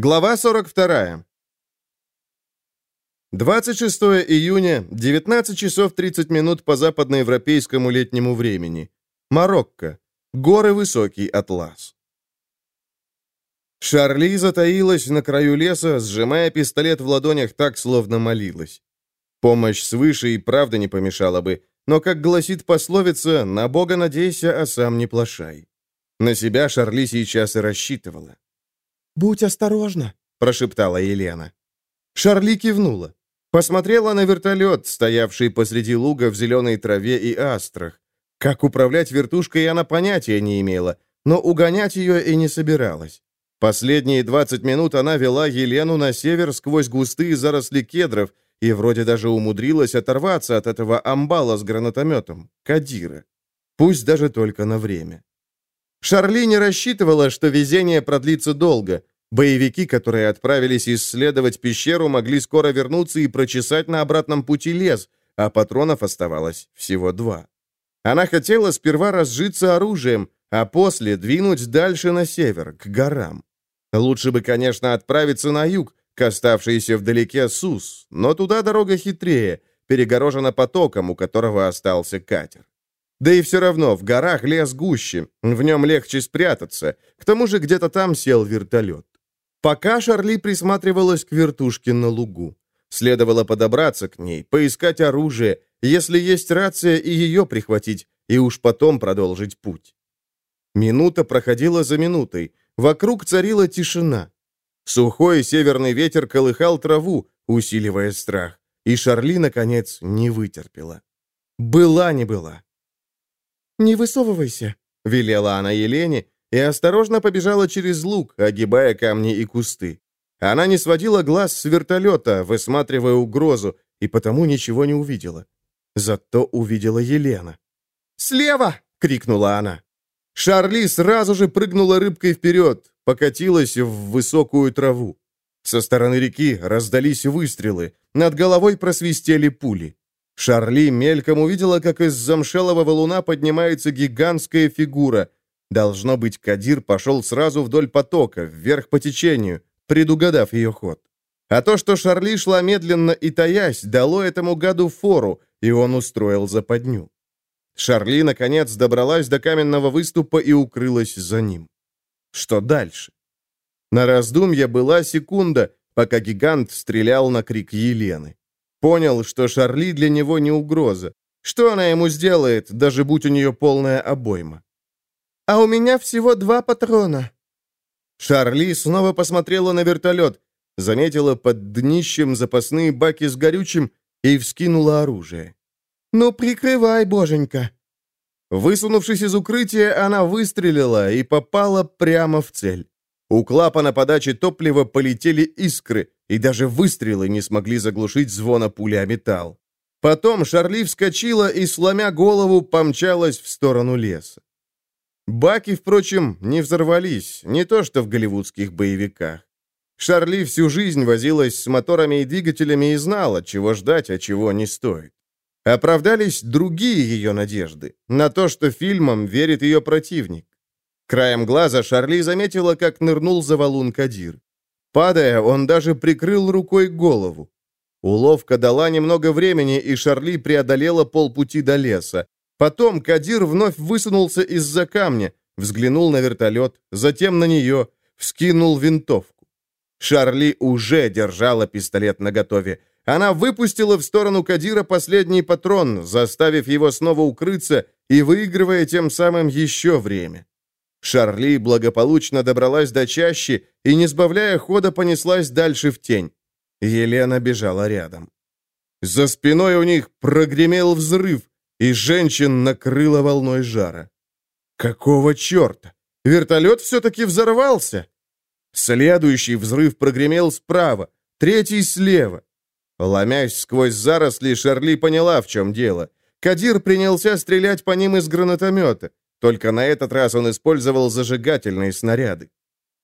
Глава 42. 26 июня, 19 часов 30 минут по западноевропейскому летнему времени. Марокко. Горы Высокий Атлас. Шарли затаилась на краю леса, сжимая пистолет в ладонях так, словно молилась. Помощь свыше и правда не помешала бы, но, как гласит пословица, «на Бога надейся, а сам не плашай». На себя Шарли сейчас и рассчитывала. «Будь осторожна», — прошептала Елена. Шарли кивнула. Посмотрела на вертолет, стоявший посреди луга в зеленой траве и астрах. Как управлять вертушкой она понятия не имела, но угонять ее и не собиралась. Последние 20 минут она вела Елену на север сквозь густые заросли кедров и вроде даже умудрилась оторваться от этого амбала с гранатометом, Кадира. Пусть даже только на время. Шарли не рассчитывала, что везение продлится долго. Боевики, которые отправились исследовать пещеру, могли скоро вернуться и прочесать на обратном пути лес, а патронов оставалось всего два. Она хотела сперва разжиться оружием, а после двинуть дальше на север, к горам. Лучше бы, конечно, отправиться на юг, к оставшейся вдалеке Сус, но туда дорога хитрее, перегорожена потоком, у которого остался катер. Да и все равно, в горах лес гуще, в нем легче спрятаться. К тому же где-то там сел вертолет. Пока Шарли присматривалась к вертушке на лугу. Следовало подобраться к ней, поискать оружие, если есть рация, и ее прихватить, и уж потом продолжить путь. Минута проходила за минутой. Вокруг царила тишина. Сухой северный ветер колыхал траву, усиливая страх. И Шарли, наконец, не вытерпела. Была не была. «Не высовывайся», — велела она Елене, и осторожно побежала через луг, огибая камни и кусты. Она не сводила глаз с вертолета, высматривая угрозу, и потому ничего не увидела. Зато увидела Елена. «Слева!» — крикнула она. Шарли сразу же прыгнула рыбкой вперед, покатилась в высокую траву. Со стороны реки раздались выстрелы, над головой просвистели пули. Шарли мельком увидела, как из замшелого валуна поднимается гигантская фигура. Должно быть, Кадир пошел сразу вдоль потока, вверх по течению, предугадав ее ход. А то, что Шарли шла медленно и таясь, дало этому гаду фору, и он устроил западню. Шарли, наконец, добралась до каменного выступа и укрылась за ним. Что дальше? На раздумье была секунда, пока гигант стрелял на крик Елены. Понял, что Шарли для него не угроза. Что она ему сделает, даже будь у нее полная обойма? «А у меня всего два патрона». Шарли снова посмотрела на вертолет, заметила под днищем запасные баки с горючим и вскинула оружие. «Ну, прикрывай, боженька!» Высунувшись из укрытия, она выстрелила и попала прямо в цель. У клапана подачи топлива полетели искры, и даже выстрелы не смогли заглушить звона пули о металл. Потом Шарли вскочила и, сломя голову, помчалась в сторону леса. Баки, впрочем, не взорвались, не то что в голливудских боевиках. Шарли всю жизнь возилась с моторами и двигателями и знала, чего ждать, а чего не стоит. Оправдались другие ее надежды на то, что фильмом верит ее противник. Краем глаза Шарли заметила, как нырнул за валун Кадир. Падая, он даже прикрыл рукой голову. Уловка дала немного времени, и Шарли преодолела полпути до леса. Потом Кадир вновь высунулся из-за камня, взглянул на вертолет, затем на нее, вскинул винтовку. Шарли уже держала пистолет наготове. Она выпустила в сторону Кадира последний патрон, заставив его снова укрыться и выигрывая тем самым еще время. Шарли благополучно добралась до чащи и, не сбавляя хода, понеслась дальше в тень. Елена бежала рядом. За спиной у них прогремел взрыв, и женщин накрыло волной жара. Какого черта? Вертолет все-таки взорвался? Следующий взрыв прогремел справа, третий слева. Ломясь сквозь заросли, Шарли поняла, в чем дело. Кадир принялся стрелять по ним из гранатомета. Только на этот раз он использовал зажигательные снаряды.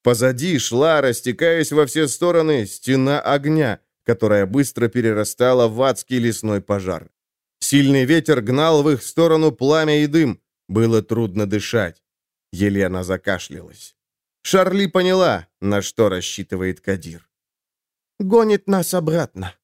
Позади шла, растекаясь во все стороны, стена огня, которая быстро перерастала в адский лесной пожар. Сильный ветер гнал в их сторону пламя и дым. Было трудно дышать. Елена закашлялась. Шарли поняла, на что рассчитывает Кадир. «Гонит нас обратно»,